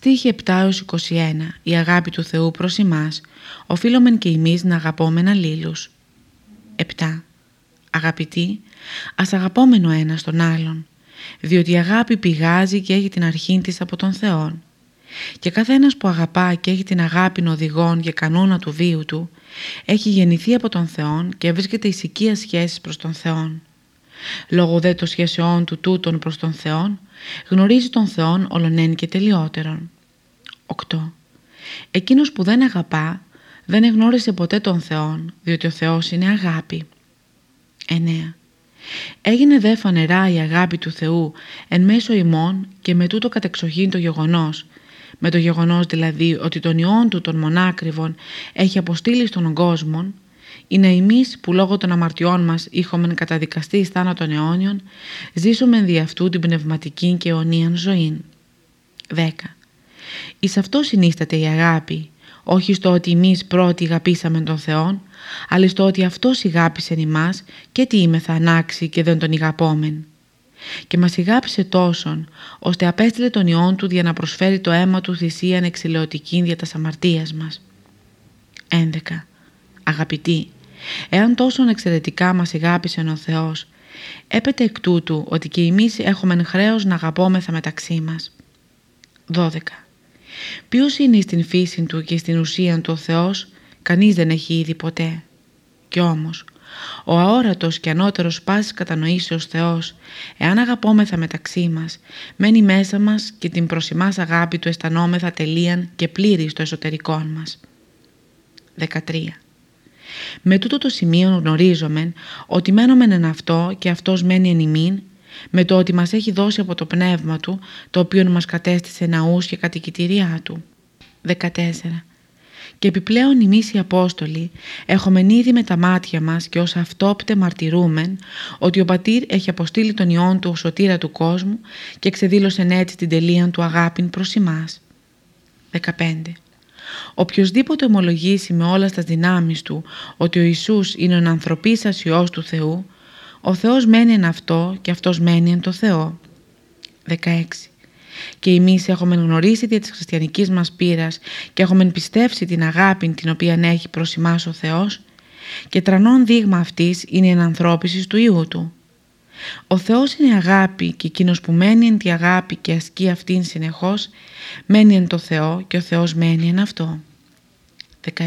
Στίχη 7-21 Η αγάπη του Θεού προς εμάς, οφείλομεν και εμείς να αγαπώμεν αλλήλους. 7. Αγαπητοί, ας αγαπώμεν ο ένας τον άλλον, διότι η αγάπη πηγάζει και έχει την αρχή της από τον Θεό. Και καθένας που αγαπά και έχει την αγάπη οδηγών για κανόνα του βίου του, έχει γεννηθεί από τον Θεό και βρίσκεται ησυχία σχέσης προς τον Θεό. Λόγω δε των σχέσεών του τούτων προς τον Θεό, γνωρίζει τον Θεόν ολονέν και τελειότερον. 8. Εκείνος που δεν αγαπά, δεν εγνώρισε ποτέ τον Θεόν, διότι ο Θεός είναι αγάπη. 9. Έγινε δε φανερά η αγάπη του Θεού εν μέσω ημών και με τούτο κατεξοχήν το γεγονός, με το γεγονός δηλαδή ότι τον Υιόν του των μονάκριβων έχει αποστείλει στον κόσμο, είναι εμείς που λόγω των αμαρτιών μας είχομεν καταδικαστεί εις θάνατον αιώνιων, ζήσουμε δι' αυτού την πνευματική και αιωνίαν ζωή. 10. Εις αυτό συνίσταται η αγάπη, όχι στο ότι εμείς πρώτοι αγαπήσαμε τον Θεό, αλλά στο ότι Αυτός ηγάπησε εμάς και τι είμαι θα ανάξει και δεν τον ηγαπόμεν. Και μας ηγάπησε τόσον, ώστε απέστειλε τον Υιόν Του για να προσφέρει το αίμα Του θυσίαν εξηλαιωτική δια τας αμαρτίας μας. 11. Αγαπητοί, εάν τόσον εξαιρετικά μας ηγάπησε ο Θεός, έπεται εκ τούτου ότι και εμείς έχουμε χρέος να αγαπόμεθα μεταξύ μας. 12. Ποιος είναι στην φύση του και στην ουσία του ο Θεός, κανείς δεν έχει ήδη ποτέ. Κι όμως, ο αόρατος και ανώτερος πάσης κατανοήσεως Θεός, εάν αγαπόμεθα μεταξύ μας, μένει μέσα μας και την προς αγάπη του αισθανόμεθα τελείαν και πλήρης στο εσωτερικό μας. 13. Με τούτο το σημείο γνωρίζομεν ότι μένομεν εν αυτό και αυτός μένει εν ημίν με το ότι μας έχει δώσει από το πνεύμα Του, το οποίο μας κατέστησε ναούς και κατοικητηριά Του. 14. Και επιπλέον εμείς οι Απόστολοι έχουμε ήδη με τα μάτια μας και ως αυτόπτε μαρτυρούμεν ότι ο Πατήρ έχει αποστείλει τον Υιόν Του ως σωτήρα του κόσμου και ξεδήλωσε έτσι την τελεία του αγάπην προς εμάς. 15. Οποιοςδήποτε ομολογήσει με όλα στα δυνάμεις του ότι ο Ιησούς είναι ο ανθρωπίσας Υιός του Θεού, ο Θεός μένει εν αυτό και αυτός μένει εν το Θεό. 16. Και εμείς έχουμε γνωρίσει δια της χριστιανικής μας πείρας και έχουμε πιστέψει την αγάπη την οποία έχει προς εμάς ο Θεός και τρανόν δείγμα αυτής είναι η ενανθρώπιση του Υιού Του. Ο Θεός είναι αγάπη και εκείνος που μένει εν τη αγάπη και ασκεί αυτήν συνεχώς μένει εν το Θεό και ο Θεός μένει εν αυτό. 17.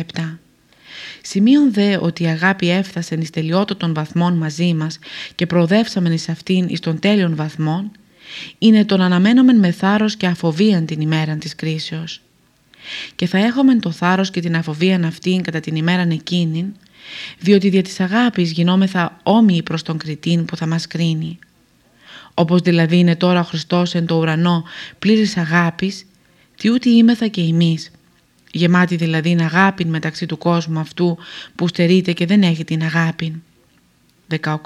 Σημείων δε ότι η αγάπη έφτασε εις των βαθμών μαζί μας και προοδεύσαμεν εις αυτήν εις των τέλειων βαθμών, είναι τον αναμένομεν με θάρρος και αφοβίαν την ημέραν της κρίσεως. Και θα έχομεν το θάρρος και την αφοβίαν αυτήν κατά την ημέραν εκείνην, διότι δια της αγάπης γινόμεθα όμοιοι προς τον κριτήν που θα μας κρίνει. Όπως δηλαδή είναι τώρα ο Χριστός εν το ουρανό πλήρης αγάπης, τι ούτε είμεθα και εμείς, γεμάτη δηλαδή αγάπη μεταξύ του κόσμου αυτού που στερείται και δεν έχει την αγάπη. 18.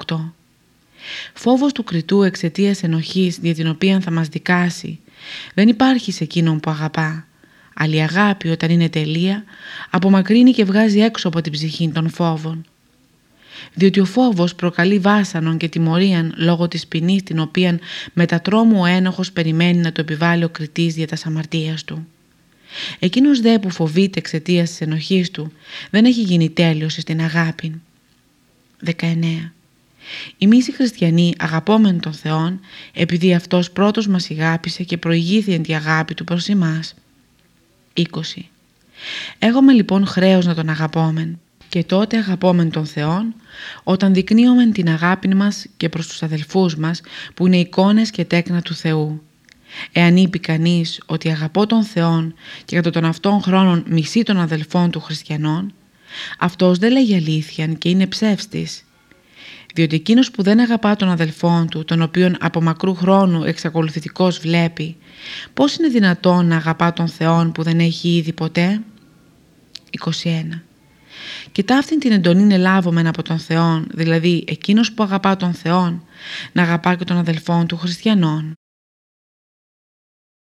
Φόβος του κριτού εξαιτίας ενοχής δια την οποία θα μας δικάσει δεν υπάρχει σε εκείνον που αγαπά. Αλλά η αγάπη όταν είναι τελεία απομακρύνει και βγάζει έξω από την ψυχή των φόβων. Διότι ο φόβος προκαλεί βάσανον και τιμωρίαν λόγω της ποινής την οποία με τα τρόμου ο ένοχος περιμένει να το επιβάλλει ο κριτής για τα αμαρτίας του. Εκείνος δε που φοβείται εξαιτίας της ενοχής του δεν έχει γίνει τέλειος στην αγάπη. 19. Εμείς οι χριστιανοί αγαπώμεν τον Θεόν επειδή Αυτός πρώτος μας αγάπησε και προηγήθη εν τη αγάπη Του προς εμάς. 20. Έχουμε λοιπόν χρέος να τον αγαπώμεν και τότε αγαπώμεν τον Θεόν όταν δεικνύομεν την αγάπη μας και προς τους αδελφούς μας που είναι εικόνες και τέκνα του Θεού Εάν είπε κανείς ότι αγαπώ τον Θεόν και κατά τον αυτόν χρόνων μισεί των αδελφών του χριστιανών, αυτός δεν λέγει αλήθεια και είναι ψεύστης. Διότι εκείνος που δεν αγαπά τον αδελφόν του, τον οποίον από μακρού χρόνου εξακολουθητικός βλέπει, πώς είναι δυνατόν να αγαπά τον Θεόν που δεν έχει ήδη ποτέ; 21. Και ταύτην την εντονή ελάβομεν από τον Θεόν, δηλαδή εκείνος που αγαπά τον Θεόν, να αγαπά και τον αδελφόν του χριστιανών.